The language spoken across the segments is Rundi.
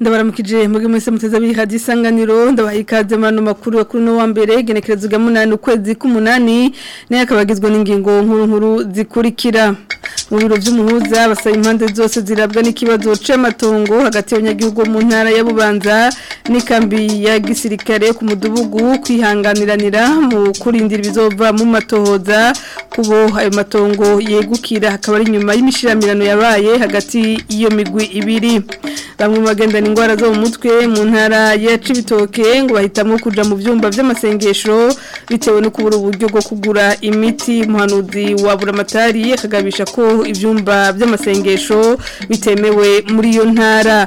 ndabaramukije muge mwese muteze abihadi isanganiro ndabaha ikaze mano makuru ya kuri no wa mbere genekerezo ga munani ukwezi k'umunani nayo akaba agizwe n'ingingo nkuru nkuru zikurikira mu biro by'umuhuza basaba impande zose zirabwa n'ikibazo c'amatongo hagati y'abanyagihugu mu ntara ya Bubanza n'ikambi ya gisirikare ku mudugudu kwihanganiranira mu kurindira ibizova mu matohoza kubo ayo matongo yegukira hakaba ari nyuma y'imishiramiro yabaye hagati iyo migwi ibiri bamwe mu bagendana indwara zo mu mutwe mu ntara ya cibitoke ngo bahitamo kuja mu byumba by'amasengesho bitewe no kubura uburyo bwo kugura imiti muhanuzi wa buramatari akagabisha ko ibyumba by'amasengesho bitemewe muri iyo ntara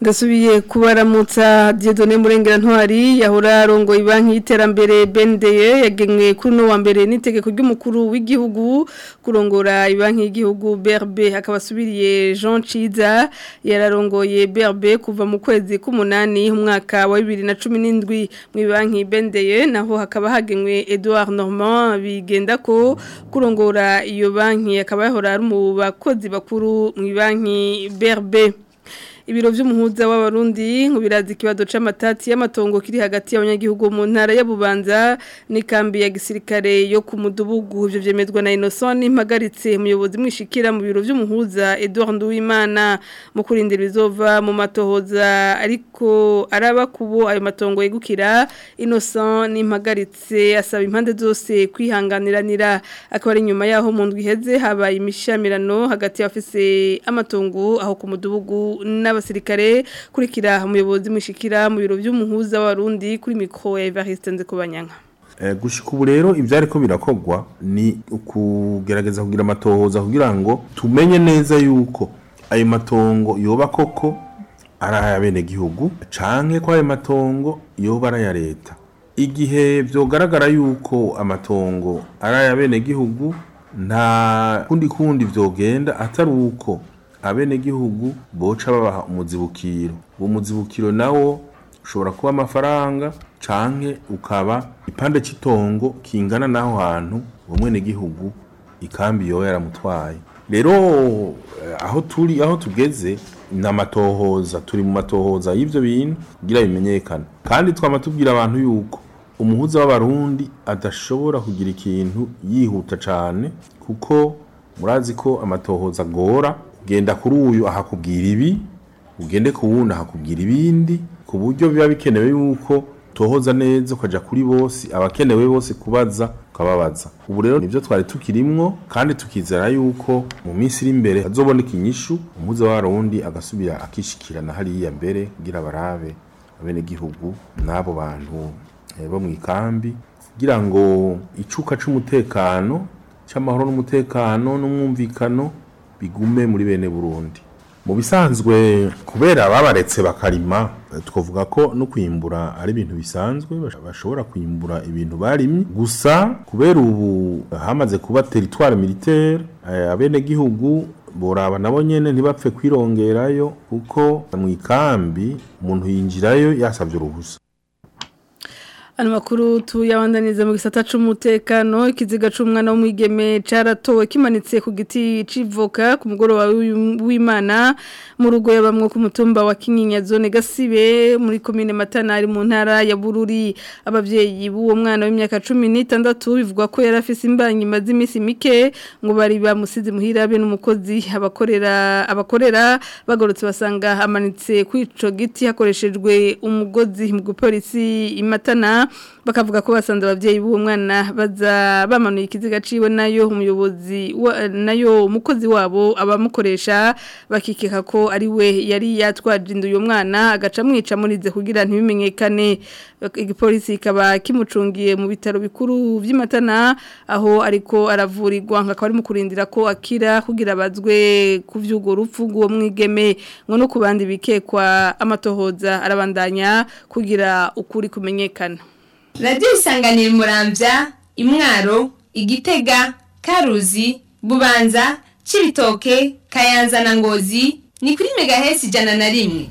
ndasubiye kubaramutsa Dieudonné Murengera Ntwari yahora arongoye banki y'iterambere BNDE yagenwe kuri no wa mbere n'itegeko ry'umukuru w'igihugu kurongora banki y'igihugu BRB akabasubiriye Jean Chiza yararongoye BRB kuva mu kwezi k'umunani umwaka wa 2017 mu banki BNDE naho hakaba hagenwe Edouard Normand bigenda ko kurongora iyo banki akaba yahora ari mu bakozi bakuru mu banki BRB ibiro by'umuhuza w'abarundi ngo birazi ikibazo amatati y'amatongo kiri hagati y'abanyagihugu mu ntara ya Bubanza n'ikambi ya gisirikare yo ku mudugudu ibyo byemezwa na Innocent impagaritse umuyobozi mwishikira mu biro by'umuhuza Edouard Nduwimana mu kurindira bizova mu matohoza ariko araba kubo ayo matongo yegukira Innocent impagaritse asaba impande zose kwihanganiranira akaba ari nyuma yaho mu ndwi heze habaye imishamirano hagati y'abafise amatongo aho ku mudugudu na y'abasirikare kurikira umuyobozi mushikira mu biro by'umuhuza w'abarundi kuri mikoro ya Evariste Nzekubanyanka eh, gushika ubu rero ibyari ko birakogwa ni ukugerageza kugira amatohoza kugira ngo tumenye neza yuko ayo matongo yoba koko ari ay'abenegihugu canke ko ayo matongo yoba ari aya leta igihe byogaragara yuko amatongo ari ay'abenegihugu nta kundi kundi byogenda atari uko abenegihugu boca babaha umuzibukiro uwo muzibukiro nawo ushobora kuba amafaranga canke ukaba ipande c'itongo kingana n'aho hantu uwo mwenegihugu ikambi yoba yaramutwaye rero eh, aho turi aho tugeze ni amatohoza turi mu matohoza y'ibyo bintu kugira bimenyekane kandi twama tubwira abantu yuko umuhuza w'abarundi adashobora kugira ikintu yihuta cyane kuko murazi ko amatohoza agora genda kuri uyu ahakubwira ibi ugende ku wundi ahakubwira ibindi ku buryo biba bikenewe yuko tohoza neza ukajya kuri bose abakenewe bose kubaza ukababaza ubu rero nibyo twari tukirimwo kandi tukizera yuko mu minsi iri imbere hazoboneka inyishu wa w'abarundi agasubira akishikirana hariya mbere kugira barabe abenegihugu n'abo bantu eh, bo mu ikambi kugira ngo icuka cy’umutekano cy’amahoro n'umutekano n'umwumvikano bigume muri bene burundi mu bisanzwe kubera babaretse bakarima twavuga ko no kwimbura ari ibintu bisanzwe bashobora kwimbura ibintu barimye gusa kubera ubu hamaze kuba teritwari militaire eh, abenegihugu boraba nabo nyene ntibapfe kwirongerayo kuko mu ikambi umuntu yinjirayo yasabye uruhusa ano makuru tuyabandaniriza mu gisata cy'umutekano ikiziga cy'umwana w'umwigeme cyaratowe kimanitse ku giti civoka ku mugoroba w'imana mu rugo ya ku mutumba wa kinyinya zone gasibe muri komine matana ari mu ntara ya bururi ababyeyi b'uwo mwana w'imyaka cumi n'itandatu bivuga ko yari afise imbanyuma z'iminsi mike ngo bari bamusize muhira be n'umukozi abakorera abakorera bagorotse basanga amanitse kuri icyo giti hakoreshejwe umugozi mu gupolisi imatana bakavuga ko basanze ababyeyi b'uwo mwana baza bamanuye ikiziga ciwe nayo umuyobozi nayo umukozi wabo abamukoresha bakikeka ko ari we yari yatwaje indu uyu mwana agaca amwica murize kugira ntibimenyekane igipolisi kikaba kimucungiye mu bitaro bikuru by'imatana aho ariko aravurirwa nkakaba ari mu kurindira ko akira kugira bazwe ku by'ugo rupfu rw'uwo mwigeme ngo no ku bandi amatohoza arabandanya kugira ukuri kumenyekana radiyo isanganiro murambya imwaro igitega karuzi bubanza kibitoke kayanza na ngozi ni kuri megahesi ijana na rimwe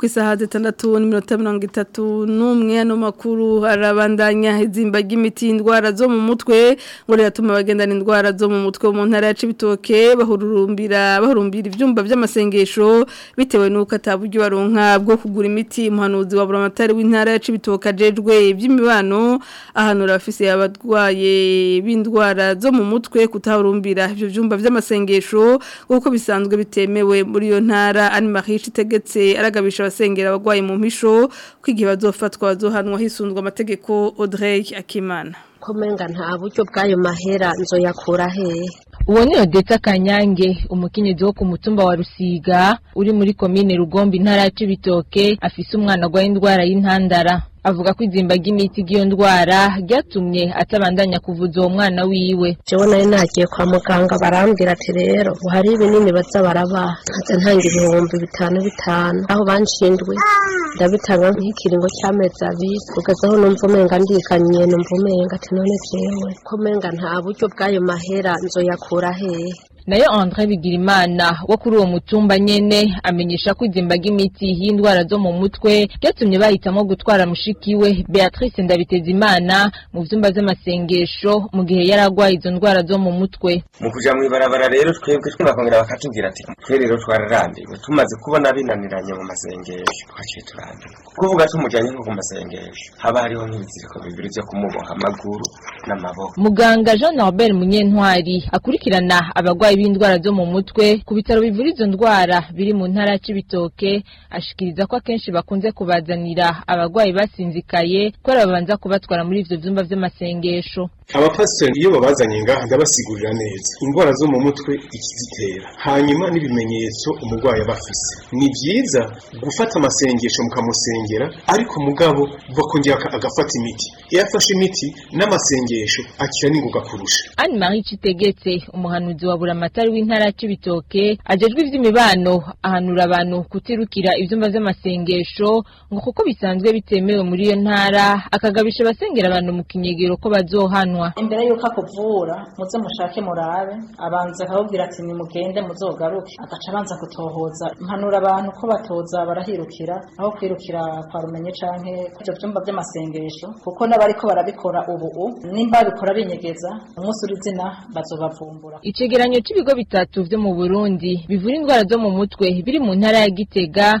ku isaha zitandatu n'iminota mirongo itatu n'umwe ano makuru arabandanya izimba ry'imiti indwara zo mu mutwe ngo riratuma abagendana indwara zo mu mutwe mu ntara ya cibitoke bahururumbira bahurumbira ibyumba by'amasengesho bitewe n'uko ataburyo baronka bwo kugura imiti umuhanuzi wa buramatari w'intara ya cibitoke ajejwe iby'imibano ahanura abafise abarwaye b'indwara zo mu mutwe kutahurumbira ibyo byumba by'amasengesho kuko bisanzwe bitemewe muri iyo ntara Anne Marie Chitegetse aragabisha barasengera abagwaye mu mpisho ko igihe bazofatwa bazohanwa hisunzwe amategeko Audrey Akimana komenga nta buryo bw'ayo mahera nzoyakura hehe uwo ni odeta kanyange umukenyezi wo ku mutumba wa rusiga uri muri komine Rugombi intara ya afise umwana agwaye indwara y'intandara avuga ko izimba ry'imiti ry'iyo ndwara ryatumye atabandanya kuvuza uwo mwana wiwe jewe nari nagiye kwa muganga barambwira ati rero hari ibinini baza barabaha nkaza ibihumbi bitanu bitanu aho banshindwe ndabitanga nk'ikiringo cy'amezi abiri kugeza aho numva umenga ndikanyiye numva umenga ati none jewe ko umenga nta buryo bw'ayo mahera nzoyakura hehe nayo André Bigirimana wo kuri uwo mutumba nyene amenyesha ko izimbaga imiti y'indwara zo mu mutwe byatumye bahitamo gutwara mushiki we Beatrice Ndabitezimana mu vyumba vy'amasengesho mu gihe yaragwaye izo ndwara zo mu mutwe mu kuja mu ibarabara rero twebwe twakongera bakatubwira ati twe rero twararambiwe tumaze kubona binaniranye mu masengesho twaciye turambiwe kuvuga tumujanye nko ku masengesho haba hariho nk'ibiziriko bibiri vyo kumuboha amaguru n'amaboko muganga Jean Norbert Munyentwari akurikirana abagwayi b'indwara zo mu mutwe ku bitaro bivura izo ndwara biri mu ntara cy’ibitoke ashikiriza ko akenshi bakunze kubazanira abarwayi basinzikaye kubera babanza kubatwara muri ibyo vyumba vy'amasengesho abapasiteri iyo babazanye ngaha ndabasigurira neza indwara zo mu mutwe ikizitera hanyuma n'ibimenyetso umurwayi aba afise ni byiza gufata amasengesho mukamusengera ariko mugabo bakongera agafata imiti iyo afashe imiti n'amasengesho akira n'ingoga kurusha anne marie kitegetse umuhanuzi wa buramatari w'intara ya kibitoke iby'imibano ahanura abantu kutirukira ibyumba by'amasengesho ngo kuko bisanzwe bitemewe muri iyo ntara akagabisha abasengera abantu mu kinyegero ko bazohanwa kunywa imbere y'uko akuvura muze mushake murabe abanza akababwira ati nimugende muzogaruke agaca abanza gutohoza impanura abantu ko batoza barahirukira aho kwirukira kwa rumenye canke ibyo byumba by'amasengesho kuko n'abariko barabikora ubu nimba babikora binyegeza umunsi urizina bazobavumbura icegeranyo cy'ibigo bitatu byo mu burundi bivura indwara zo mu mutwe biri mu ntara ya gitega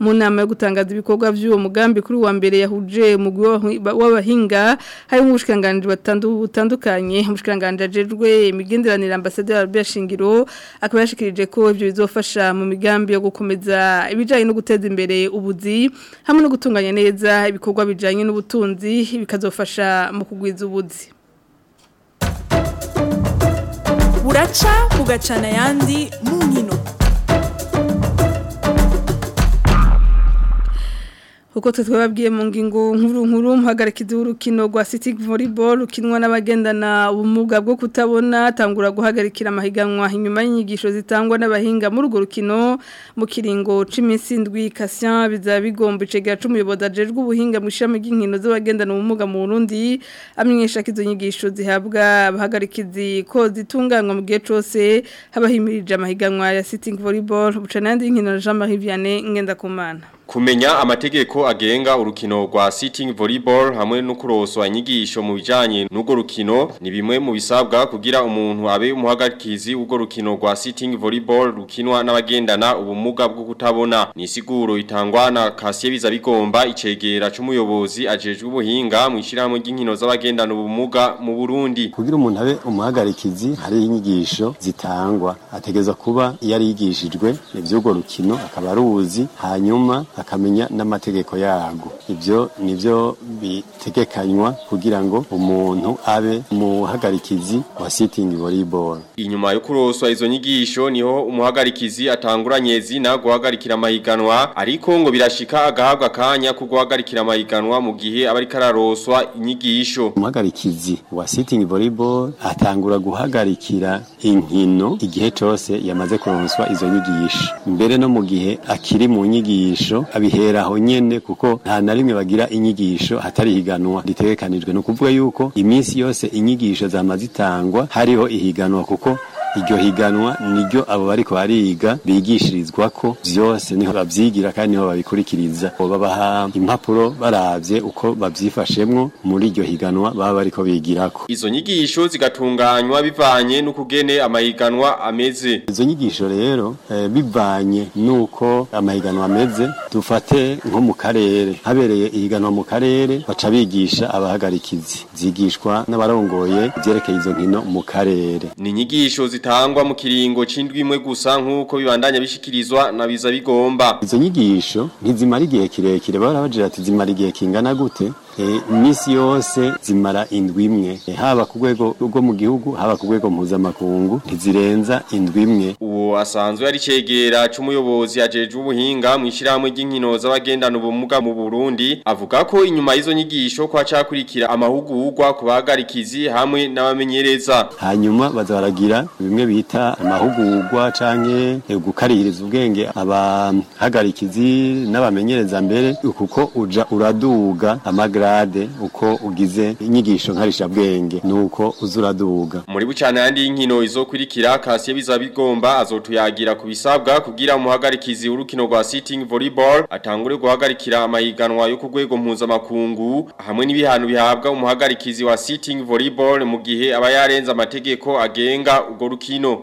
mu nama yo gutangaza ibikorwa by'uwo mugambi kuri wa mbere yahuje umugwi w'abahinga hari harimo ubushikiranganji butandukanye umushikiranganji ajejwe imigenderanire ambasaderi Albert Shingiro akaba yashikirije ko ibyo bizofasha mu migambi yo gukomeza ibijanye no guteza imbere ubuzi hamwe no gutunga gutunganya neza ibikorwa bijyanye n'ubutunzi bikazofasha mu kugwiza ubuzi buraca kugacana yandi mu nkino uko twababwiye mu ngingo nkuru nkuru mpagarikizi w'urukino rwa siti volleyball rukinwa na ubumuga bwo kutabona tangura guhagarikira amahiganwa inyuma y'inyigisho zitangwa n'abahinga muri urwo rukino mu kiringo cy'iminsi ndwi kasiyan bizaba bigomba icegera cy'umuyobozi ajejwe ubuhinga mu ishami ry'inkino z'abagendana ubumuga mu Burundi amenyesha ko izo nyigisho zihabwa abahagarikizi ko zitunganywa mu gihe cyose habahimirije amahiganwa ya siti volleyball buca n'andi y'inkino Jean Marie Vianney Ngendakumana kumenya amategeko agenga urukino rwa sitting volleyball hamwe no kuroswa inyigisho mu bijanye n'ugo rukino ni bimwe mu bisabwa kugira umuntu abe umuhagarikizi w'ugo rukino rwa sitting volleyball rukinwa n'abagendana ubumuga bwo kutabona ni siguro itangwa na Kasiye Bizabigomba icegera c'umuyobozi ajejwe ubuhinga mu ishiramo ry'inkino z'abagendana ubumuga mu Burundi kugira umuntu abe umuhagarikizi hari inyigisho zitangwa ategeza kuba yarigishijwe ivy'ugo rukino akaba ruzi hanyuma akamenya n'amategeko yago ibyo ni nibyo bitegekanywa kugira ngo umuntu abe muhagarikizi wa sitting volleyball inyuma yo kuroswa izo nyigisho niho umuhagarikizi atanguranye zina guhagarikira amahiganwa ariko ngo birashika agahabwa akanya ko guhagarikira amahiganwa mu gihe aba ariko araroswa inyigisho umuhagarikizi wa sitting volleyball atangura guhagarikira inkino igihe cyose yamaze kuronswa izo nyigisho mbere no mu gihe akiri mu nyigisho abiheraho nyene kuko nta na rimwe bagira inyigisho hatari higanwa ritegekanijwe ni ukuvuga yuko iminsi yose inyigisho zama zitangwa hariho ihiganwa kuko iryo higanwa niryo abo bariko bariga bigishirizwa ko byose niho babyigira kandi niho babikurikiriza babaha impapuro barabye uko babyifashemo muri iryo higanwa baba bariko ko izo nyigisho zigatunganywa bivanye n'ukugene amahiganwa ameze izo nyigisho rero eh, bivanye nuko amahiganwa ameze dufate nko mu karere habereye ihiganwa mu karere baca bigisha abahagarikizi zigishwa n'abarongoye ibyerekeye izo nkino mu karere ni inyigisho zitangwa mu kiringo c'indwi imwe gusa nkuko bibandanya bishikirizwa na biza bigomba izo nyigisho ntizimara igihe kirekire barabajira ati zimara igihe kingana gute Eh, iminsi yose zimara indwi imwe eh, haba ku rwego rwo mu gihugu haba ku rwego mpuzamakungu ntizirenza indwi imwe uwo asanzwe ari cyegera cy'umuyobozi yajeje ubuhinga mu ishyirahamwe ry'inkino z'abagendana ubumuga mu Burundi avuga ko inyuma y'izo nyigisho kwa cyakurikira amahugurwa ku bagarikizi hamwe n'abamenyereza hanyuma bazaragira bimwe bita amahugurwa canke eh, gukarihiriza ubwenge abahagarikizi n'abamenyereza mbere kuko uja uraduga amagara parade uko ugize inyigisho nkarishabwenge nuko uzuraduga muri bucanandi inkino izokurikira kasiye bizabigomba azotuyagira kubisabwa kugira muhagarikizi urukino rwa sitting volleyball atangure guhagarikira amahiganwa yo kugwego rwego mpuzamakungu hamwe n'ibihano bihabwa umuhagarikizi wa sitting volleyball mu gihe aba yarenze amategeko agenga urwo rukino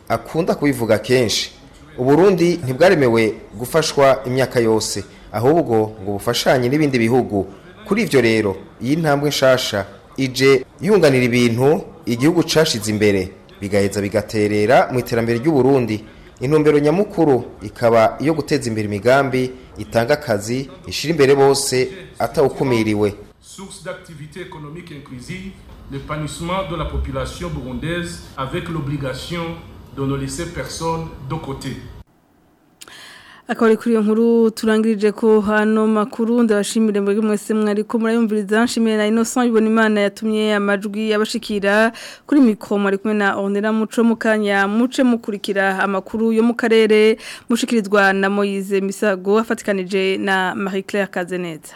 akunda kubivuga kenshi uburundi ntibwaremewe gufashwa imyaka yose ahubwo ngo bufashanye n'ibindi bihugu kuri ibyo rero iyi ntambwe nshasha ije yunganira ibintu igihugu cashize imbere bigaheza bigaterera mu iterambere ry'uburundi intumbero nyamukuru ikaba iyo guteza imbere imigambi itanga akazi ishyira imbere bose atawukumiriwe de la population avec l'obligation de ne laisser personne de côté. akaba kuri iyo nkuru turangirije ko hano makuru ndabashimire mbere mwese mwari ko murayumviriza nshimire na Innocent ibona imana yatumye amajwi abashikira kuri mikro mwari kumwe na Onera Muco mukanya muce mukurikira amakuru yo mu karere mushikirizwa na Moise Misago afatikanije na Marie Claire Kazeneza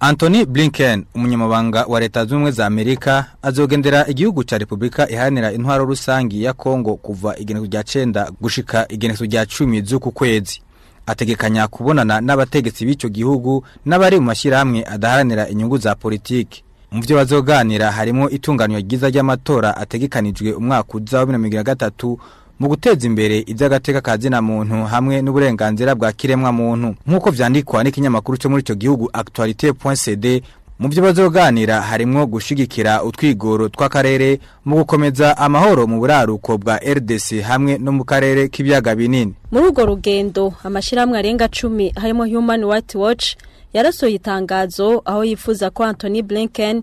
Anthony Blinken umunyamabanga wa leta Ubumwe za Amerika azogendera igihugu cya Repubulika ihanira intwaro rusange ya Kongo kuva igenekerezo rya 9 gushika igenekerezo rya cumi z'uku kwezi ategekanya kubonana n'abategetsi b’icyo gihugu n'abari mu mashyirahamwe adaharanira inyungu za politiki mu byo bazoganira harimo itunganywa ryiza ry'amatora ategekanijwe umwaka uza wa 2023 mu guteza imbere iby'agateka ka zina muntu hamwe n'uburenganzira bwa kiremwa muntu nk'uko vyandikwa n'ikinyamakuru cyo muri icyo gihugu actualité.cd mu byo bazoganira harimo gushyigikira utwigoro tw'akarere mu gukomeza amahoro mu buraruko bwa RDC hamwe no mu karere k'ibiyaga binini muri urwo rugendo amashyirahamwe arenga cumi harimo Human White Watch yarasohoye itangazo aho yifuza ko Anthony Blinken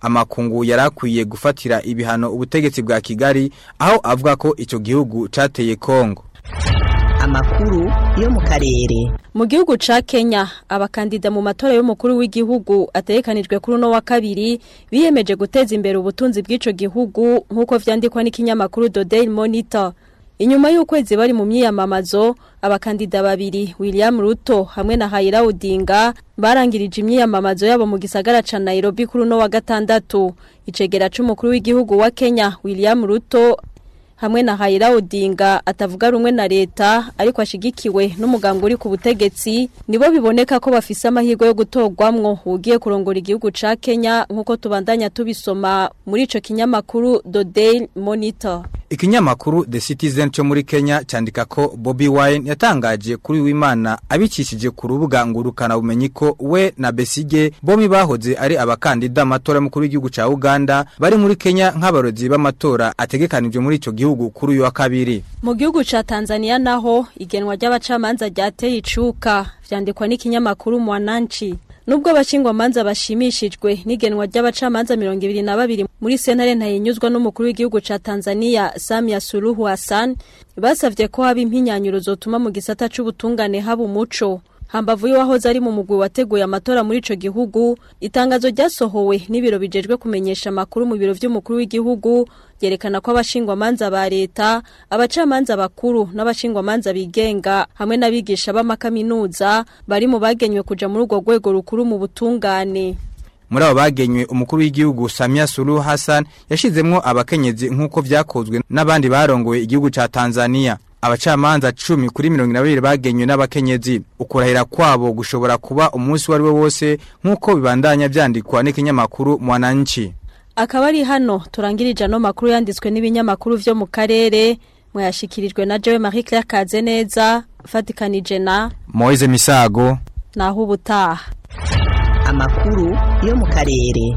amakungu yari akwiye gufatira ibihano ubutegetsi bwa Kigali aho avuga ko icyo gihugu cyateye Kongo amakuru yo mu karere mu gihugu ca Kenya abakandida mu matora y'umukuru w'igihugu ategekanijwe kuri uno wa kabiri biyemeje guteza imbere ubutunzi bw’icyo gihugu nk'uko vyandikwa n'ikinyamakuru The Daily Monitor Inyuma y'ukwezi bari mu myiyamamazo abakandida babiri William Ruto hamwe na Raila Odinga barangirije imyiyamamazo yabo mu gisagara ca Nairobi kuri uno wa gatandatu icegera c'umukuru w'igihugu wa Kenya William Ruto hamwe na hayira odinga atavuga rumwe na leta ariko ashigikiwe n'umuganga uri ku butegetsi nibo biboneka ko bafise amahirwe yo gutogwamwo ugiye kurongora igihugu ca Kenya nkuko tubandanya tubisoma muri ico kinyamakuru The Daily Monitor ikinyamakuru The Citizen cyo muri Kenya cyandika ko Bobby Wine yatangaje kuri w'Imana abicishije ku rubuga ngurukana bumenyi ko we na Besige bombi bahoze ari abakandida amatora mukuru kuri igihugu ca Uganda bari muri Kenya nk'abarozi b'amatora ategekanije muri icyo ico gihugu kuri uyu wa kabiri mu gihugu cya tanzania naho igenwa ry'abacamanza ryateye icuka byandikwa n'ikinyamakuru mwananci nubwo abashingwamanza bashimishijwe n'igenwa ry'abacamanza mirongo ibiri na babiri muri sentare ntayinyuzwa n'umukuru w'igihugu cya tanzania samia suluhu hassan basabye ko haba impinyanyuro zotuma mu gisata cy'ubutungane haba umuco hambavu y'uwahoze ari mu mugwi wateguye amatora muri ico gihugu itangazo ryasohowe n'ibiro bijejwe kumenyesha amakuru mu biro vy'umukuru w'igihugu yerekana ko abashingwamanza ba leta abacamanza bakuru n'abashingwamanza bigenga hamwe n'abigisha b'amakaminuza bari mu bagenywe kuja muri urwo rwego rukuru mu butungane muri abo bagenywe umukuru w'igihugu Samia Suluhu Hassan yashizemwo abakenyezi nk'uko vyakozwe n'abandi barongoye igihugu ca Tanzania abacamanza cumi kuri mirongo inabiri bagenywe n'abakenyezi ukurahira kwabo gushobora kuba umunsi uwo we wose nk'uko bibandanya byandikwa n'ikinyamakuru mwananchi akaba ari hano turangirije ano makuru yanditswe n'ibinyamakuru vyo mu karere mwayashikirijwe na Joe Marie Claire Kazeneza fatikanije na Moise Misago naho ubutaha amakuru yo mu karere